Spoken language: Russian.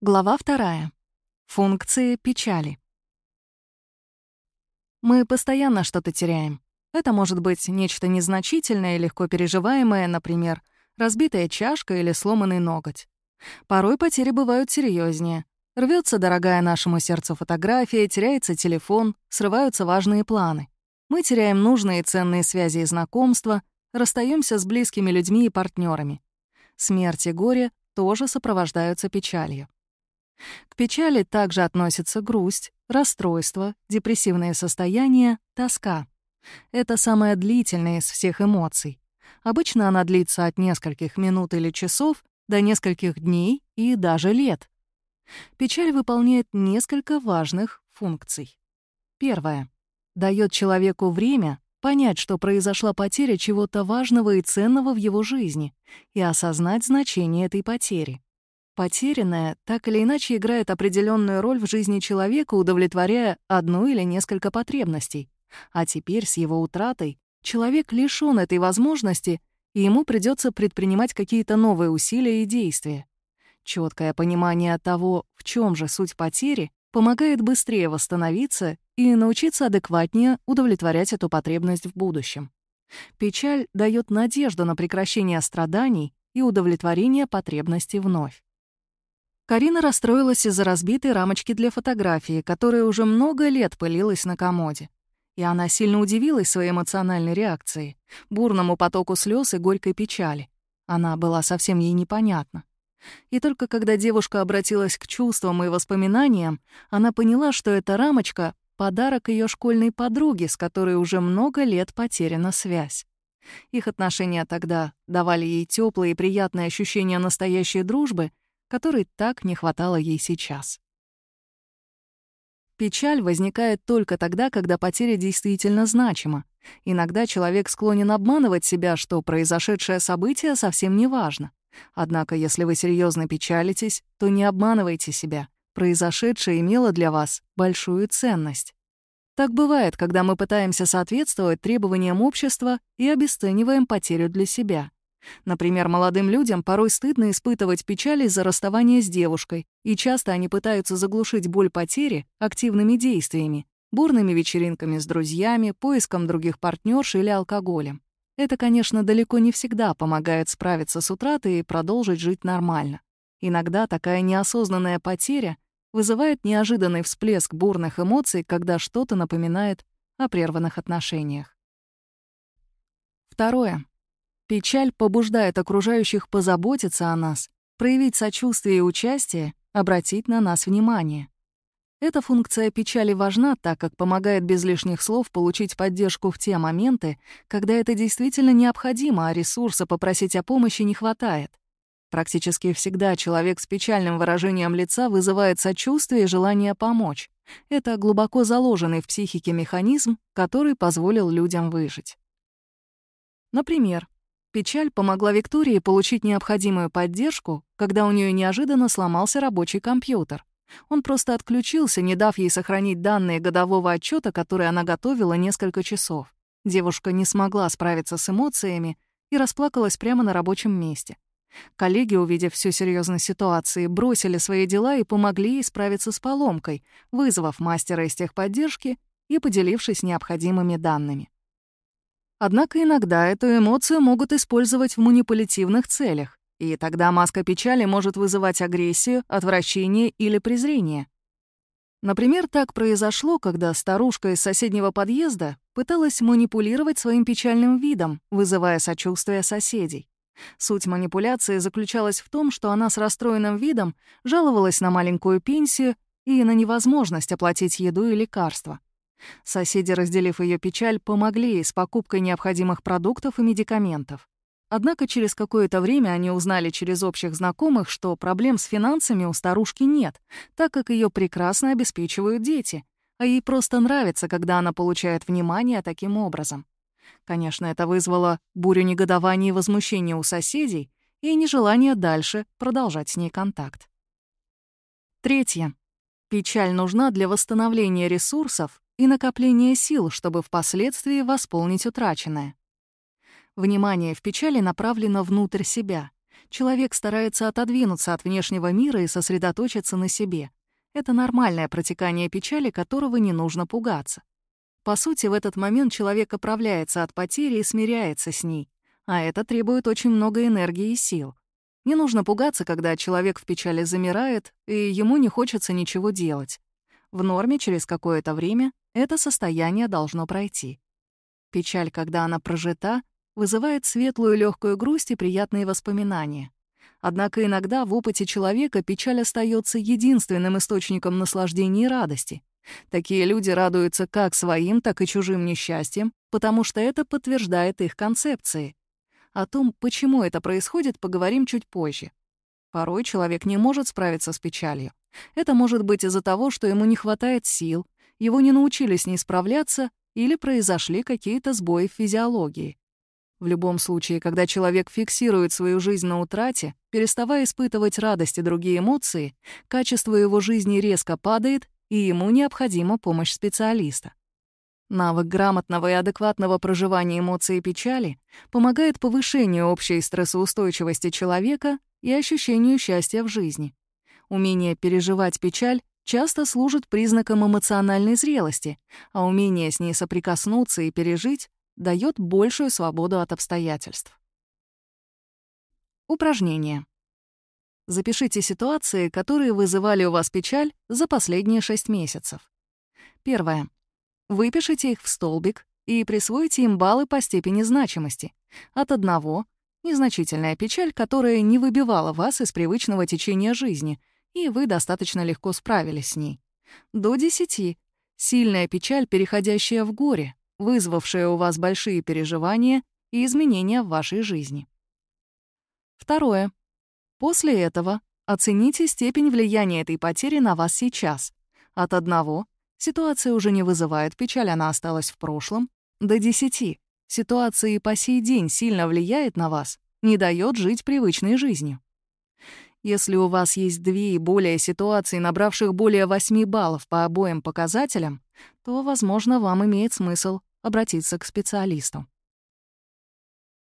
Глава вторая. Функции печали. Мы постоянно что-то теряем. Это может быть нечто незначительное и легко переживаемое, например, разбитая чашка или сломанный ноготь. Порой потери бывают серьезнее. Рвется дорогая нашему сердцу фотография, теряется телефон, срываются важные планы. Мы теряем нужные ценные связи и знакомства, расстаемся с близкими людьми и партнерами. Смерть и горе тоже сопровождаются печалью. К печали также относятся грусть, расстройство, депрессивное состояние, тоска. Это самая длительная из всех эмоций. Обычно она длится от нескольких минут или часов до нескольких дней и даже лет. Печаль выполняет несколько важных функций. Первое. Дает человеку время понять, что произошла потеря чего-то важного и ценного в его жизни, и осознать значение этой потери. Потерянное так или иначе играет определенную роль в жизни человека, удовлетворяя одну или несколько потребностей. А теперь с его утратой человек лишён этой возможности, и ему придется предпринимать какие-то новые усилия и действия. Четкое понимание того, в чем же суть потери, помогает быстрее восстановиться и научиться адекватнее удовлетворять эту потребность в будущем. Печаль дает надежду на прекращение страданий и удовлетворение потребностей вновь. Карина расстроилась из-за разбитой рамочки для фотографии, которая уже много лет пылилась на комоде. И она сильно удивилась своей эмоциональной реакцией, бурному потоку слез и горькой печали. Она была совсем ей непонятна. И только когда девушка обратилась к чувствам и воспоминаниям, она поняла, что эта рамочка — подарок ее школьной подруге, с которой уже много лет потеряна связь. Их отношения тогда давали ей теплые и приятные ощущения настоящей дружбы — которой так не хватало ей сейчас. Печаль возникает только тогда, когда потеря действительно значима. Иногда человек склонен обманывать себя, что произошедшее событие совсем не важно. Однако, если вы серьезно печалитесь, то не обманывайте себя. Произошедшее имело для вас большую ценность. Так бывает, когда мы пытаемся соответствовать требованиям общества и обесцениваем потерю для себя. Например, молодым людям порой стыдно испытывать печаль из-за расставания с девушкой, и часто они пытаются заглушить боль потери активными действиями, бурными вечеринками с друзьями, поиском других партнерш или алкоголем. Это, конечно, далеко не всегда помогает справиться с утратой и продолжить жить нормально. Иногда такая неосознанная потеря вызывает неожиданный всплеск бурных эмоций, когда что-то напоминает о прерванных отношениях. Второе. Печаль побуждает окружающих позаботиться о нас, проявить сочувствие и участие, обратить на нас внимание. Эта функция печали важна, так как помогает без лишних слов получить поддержку в те моменты, когда это действительно необходимо, а ресурса попросить о помощи не хватает. Практически всегда человек с печальным выражением лица вызывает сочувствие и желание помочь. Это глубоко заложенный в психике механизм, который позволил людям выжить. Например, Печаль помогла Виктории получить необходимую поддержку, когда у нее неожиданно сломался рабочий компьютер. Он просто отключился, не дав ей сохранить данные годового отчета, который она готовила несколько часов. Девушка не смогла справиться с эмоциями и расплакалась прямо на рабочем месте. Коллеги, увидев всю серьезность ситуации, бросили свои дела и помогли ей справиться с поломкой, вызвав мастера из техподдержки и поделившись необходимыми данными. Однако иногда эту эмоцию могут использовать в манипулятивных целях, и тогда маска печали может вызывать агрессию, отвращение или презрение. Например, так произошло, когда старушка из соседнего подъезда пыталась манипулировать своим печальным видом, вызывая сочувствие соседей. Суть манипуляции заключалась в том, что она с расстроенным видом жаловалась на маленькую пенсию и на невозможность оплатить еду и лекарства. Соседи, разделив ее печаль, помогли ей с покупкой необходимых продуктов и медикаментов. Однако через какое-то время они узнали через общих знакомых, что проблем с финансами у старушки нет, так как ее прекрасно обеспечивают дети, а ей просто нравится, когда она получает внимание таким образом. Конечно, это вызвало бурю негодования и возмущения у соседей и нежелание дальше продолжать с ней контакт. Третье. Печаль нужна для восстановления ресурсов и накопление сил, чтобы впоследствии восполнить утраченное. Внимание в печали направлено внутрь себя. Человек старается отодвинуться от внешнего мира и сосредоточиться на себе. Это нормальное протекание печали, которого не нужно пугаться. По сути, в этот момент человек оправляется от потери и смиряется с ней, а это требует очень много энергии и сил. Не нужно пугаться, когда человек в печали замирает, и ему не хочется ничего делать. В норме через какое-то время это состояние должно пройти. Печаль, когда она прожита, вызывает светлую легкую грусть и приятные воспоминания. Однако иногда в опыте человека печаль остается единственным источником наслаждения и радости. Такие люди радуются как своим, так и чужим несчастьем, потому что это подтверждает их концепции. О том, почему это происходит, поговорим чуть позже. Порой человек не может справиться с печалью. Это может быть из-за того, что ему не хватает сил, его не научили с ней справляться или произошли какие-то сбои в физиологии. В любом случае, когда человек фиксирует свою жизнь на утрате, переставая испытывать радость и другие эмоции, качество его жизни резко падает, и ему необходима помощь специалиста. Навык грамотного и адекватного проживания эмоций и печали помогает повышению общей стрессоустойчивости человека и ощущению счастья в жизни. Умение переживать печаль часто служит признаком эмоциональной зрелости, а умение с ней соприкоснуться и пережить дает большую свободу от обстоятельств. Упражнение. Запишите ситуации, которые вызывали у вас печаль за последние 6 месяцев. Первое. Выпишите их в столбик и присвойте им баллы по степени значимости. От одного — незначительная печаль, которая не выбивала вас из привычного течения жизни, и вы достаточно легко справились с ней. До десяти — сильная печаль, переходящая в горе, вызвавшая у вас большие переживания и изменения в вашей жизни. Второе. После этого оцените степень влияния этой потери на вас сейчас. От одного Ситуация уже не вызывает печаль, она осталась в прошлом. До десяти. Ситуация и по сей день сильно влияет на вас, не дает жить привычной жизнью. Если у вас есть две и более ситуаций, набравших более 8 баллов по обоим показателям, то, возможно, вам имеет смысл обратиться к специалисту.